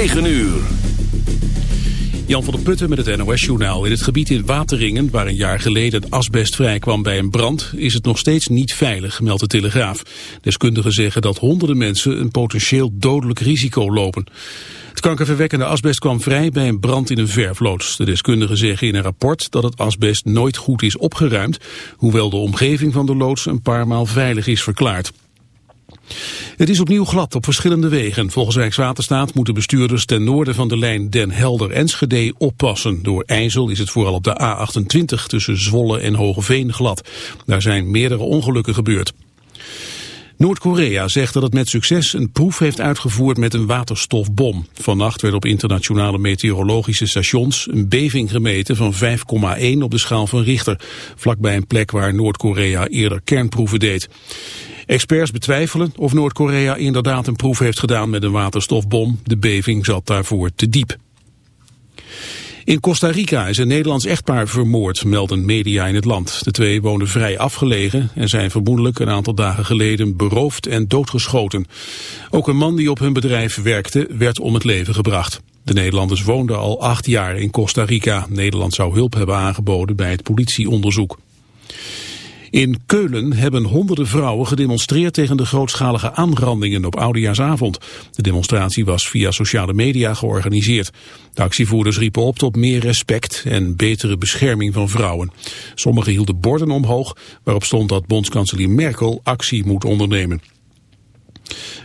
9 uur. Jan van der Putten met het NOS-journaal. In het gebied in Wateringen, waar een jaar geleden asbest vrijkwam bij een brand, is het nog steeds niet veilig, meldt de Telegraaf. Deskundigen zeggen dat honderden mensen een potentieel dodelijk risico lopen. Het kankerverwekkende asbest kwam vrij bij een brand in een verfloods. De deskundigen zeggen in een rapport dat het asbest nooit goed is opgeruimd, hoewel de omgeving van de loods een paar maal veilig is verklaard. Het is opnieuw glad op verschillende wegen. Volgens Rijkswaterstaat moeten bestuurders ten noorden van de lijn Den Helder-Enschede oppassen. Door IJssel is het vooral op de A28 tussen Zwolle en Hogeveen glad. Daar zijn meerdere ongelukken gebeurd. Noord-Korea zegt dat het met succes een proef heeft uitgevoerd met een waterstofbom. Vannacht werd op internationale meteorologische stations een beving gemeten van 5,1 op de schaal van Richter. Vlakbij een plek waar Noord-Korea eerder kernproeven deed. Experts betwijfelen of Noord-Korea inderdaad een proef heeft gedaan met een waterstofbom. De beving zat daarvoor te diep. In Costa Rica is een Nederlands echtpaar vermoord, melden media in het land. De twee wonen vrij afgelegen en zijn vermoedelijk een aantal dagen geleden beroofd en doodgeschoten. Ook een man die op hun bedrijf werkte werd om het leven gebracht. De Nederlanders woonden al acht jaar in Costa Rica. Nederland zou hulp hebben aangeboden bij het politieonderzoek. In Keulen hebben honderden vrouwen gedemonstreerd tegen de grootschalige aanrandingen op Oudejaarsavond. De demonstratie was via sociale media georganiseerd. De actievoerders riepen op tot meer respect en betere bescherming van vrouwen. Sommigen hielden borden omhoog waarop stond dat bondskanselier Merkel actie moet ondernemen.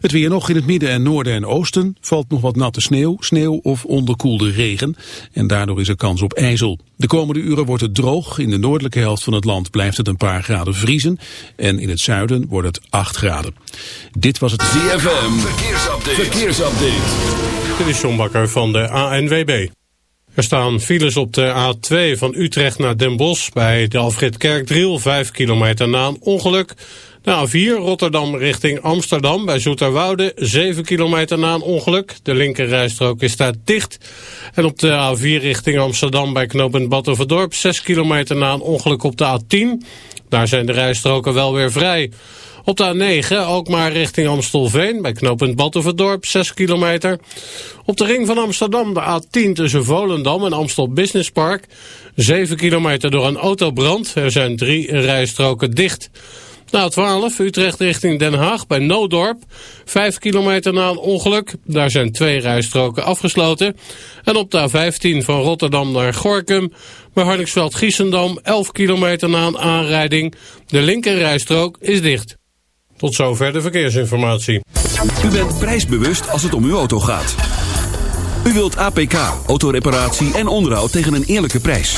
Het weer nog in het midden en noorden en oosten valt nog wat natte sneeuw, sneeuw of onderkoelde regen. En daardoor is er kans op ijzel. De komende uren wordt het droog. In de noordelijke helft van het land blijft het een paar graden vriezen. En in het zuiden wordt het 8 graden. Dit was het ZFM. Verkeersupdate. Verkeersupdate. Dit is John Bakker van de ANWB. Er staan files op de A2 van Utrecht naar Den Bosch bij de Alfred Kerkdriel, 5 kilometer na een ongeluk. De A4 Rotterdam richting Amsterdam bij Zoeterwoude, 7 kilometer na een ongeluk. De linkerrijstrook is daar dicht. En op de A4 richting Amsterdam bij knooppunt Battenverdorp, 6 kilometer na een ongeluk op de A10. Daar zijn de rijstroken wel weer vrij. Op de A9 ook maar richting Amstelveen bij knooppunt Battenverdorp 6 kilometer. Op de ring van Amsterdam de A10 tussen Volendam en Amstel Business Park 7 kilometer door een autobrand. Er zijn drie rijstroken dicht. Na 12 Utrecht richting Den Haag bij Noodorp. 5 kilometer na een ongeluk. Daar zijn twee rijstroken afgesloten. En op de A15 van Rotterdam naar Gorkum. Bij Hardingsveld-Giessendam 11 kilometer na een aanrijding. De linker rijstrook is dicht. Tot zover de verkeersinformatie. U bent prijsbewust als het om uw auto gaat. U wilt APK, autoreparatie en onderhoud tegen een eerlijke prijs.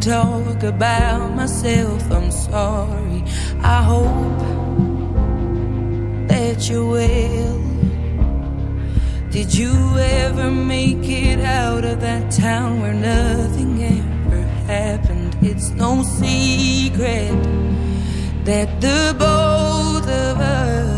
Talk about myself. I'm sorry. I hope that you will. Did you ever make it out of that town where nothing ever happened? It's no secret that the both of us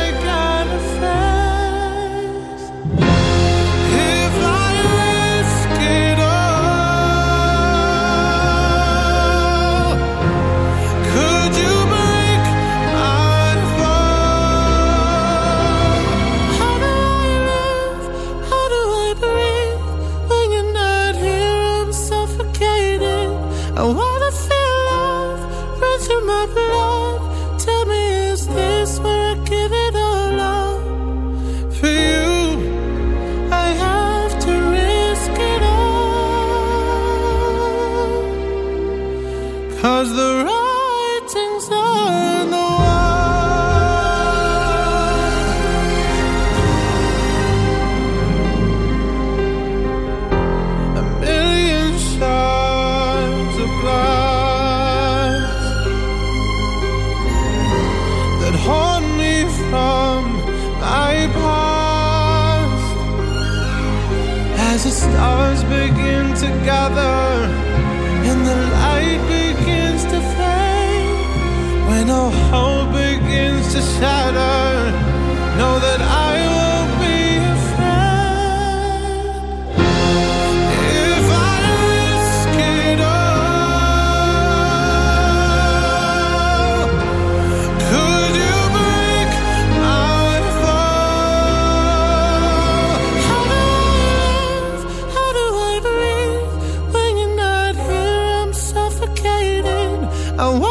I want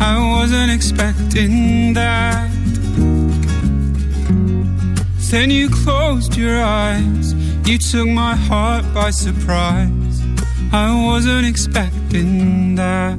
I wasn't expecting that. Then you closed your eyes, you took my heart by surprise. I wasn't expecting that.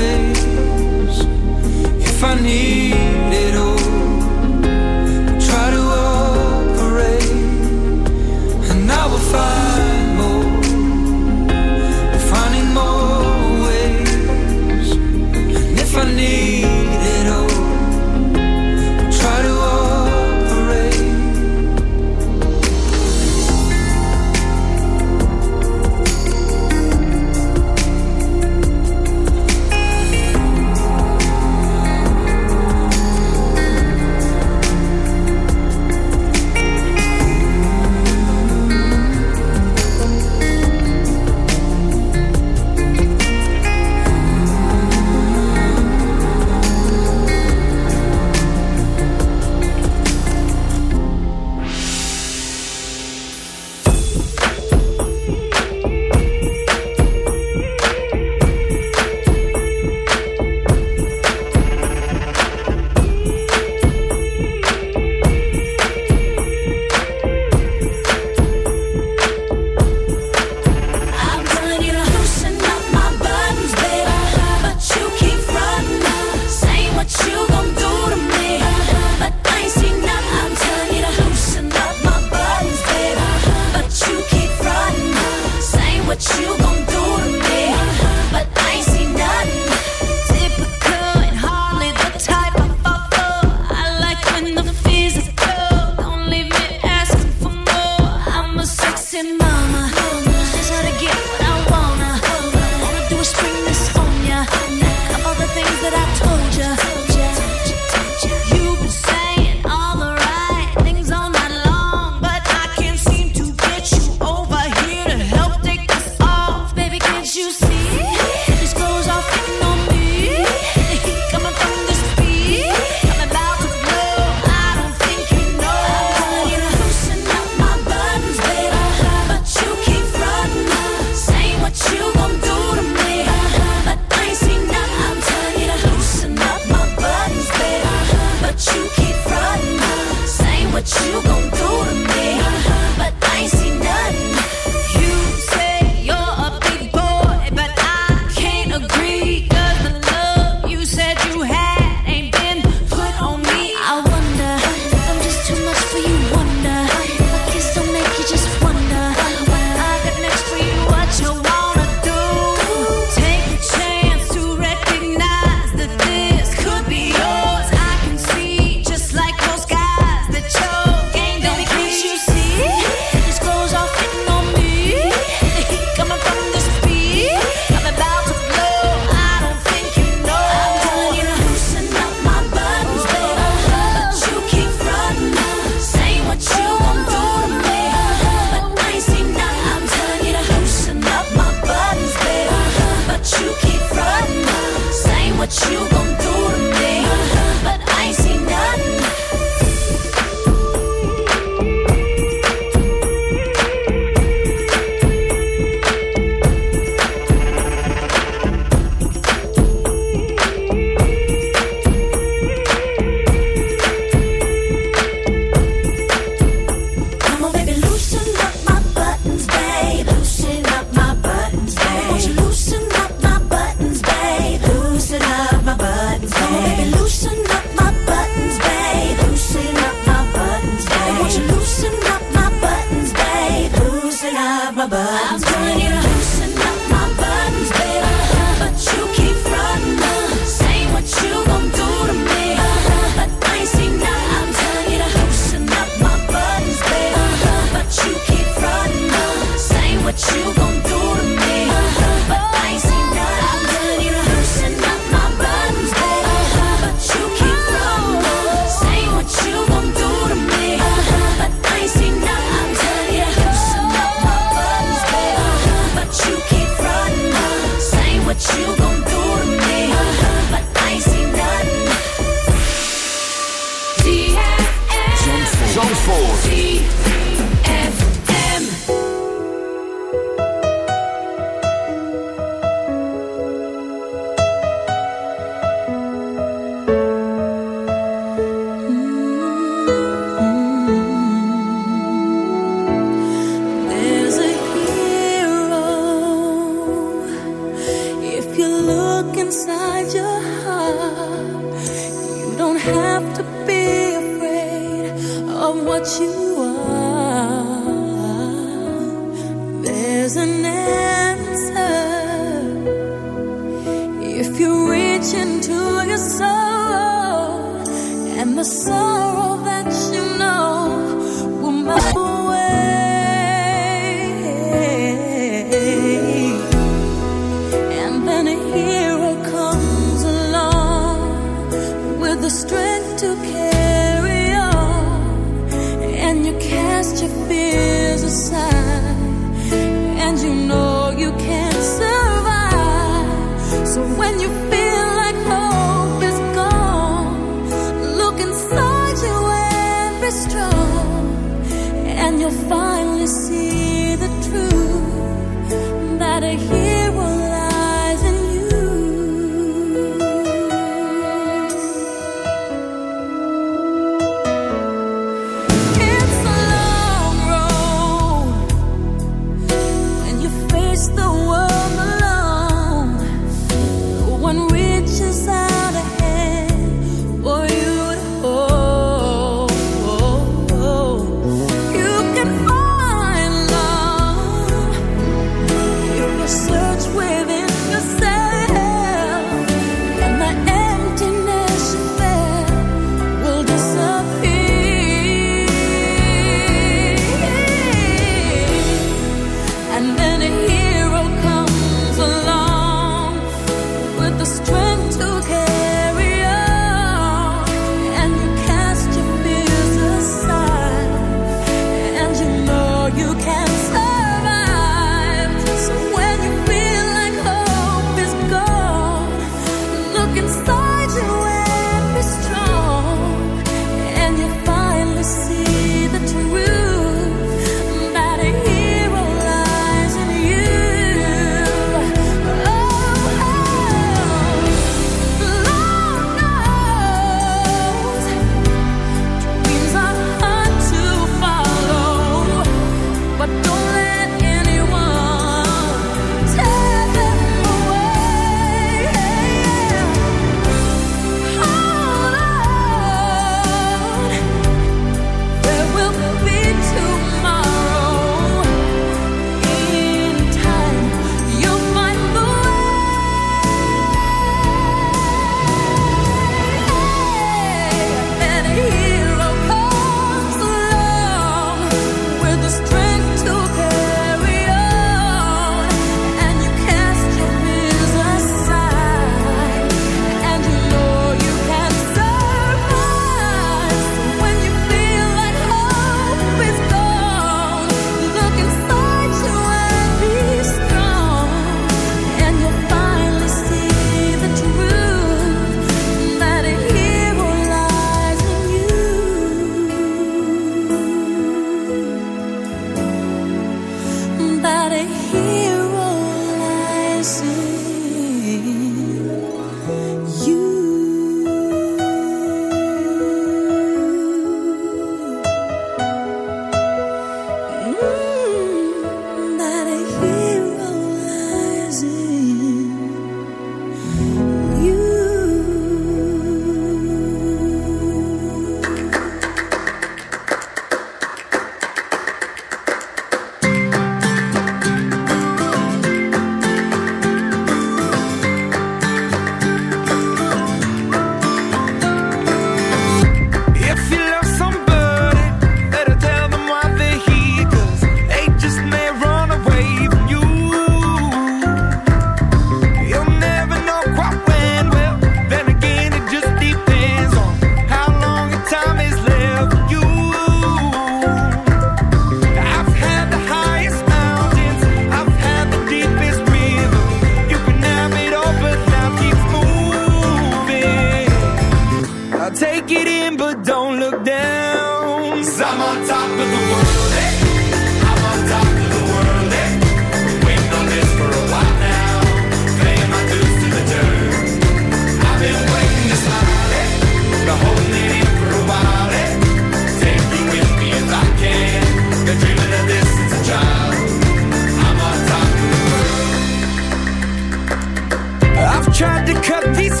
tried to cut these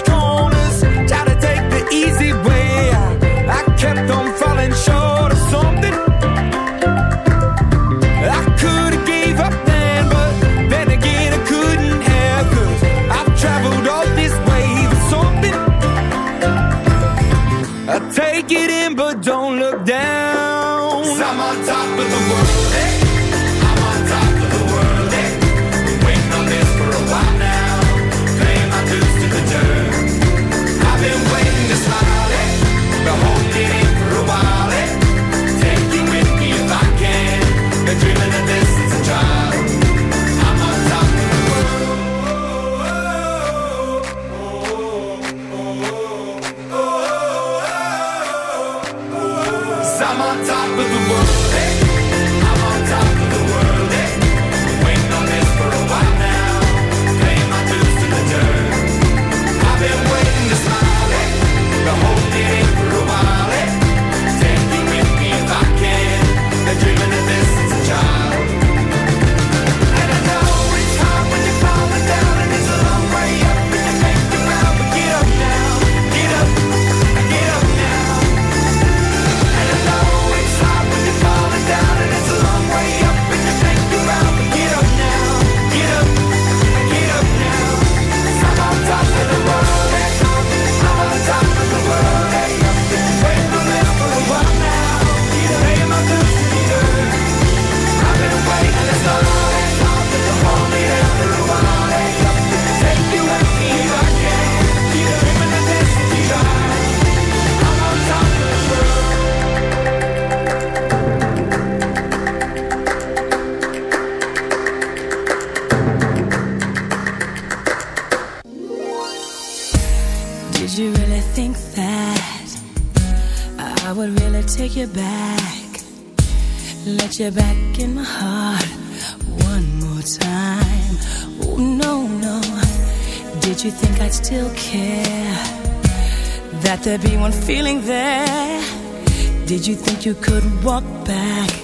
You back in my heart one more time. Oh, no, no. Did you think I'd still care? That there'd be one feeling there? Did you think you could walk back?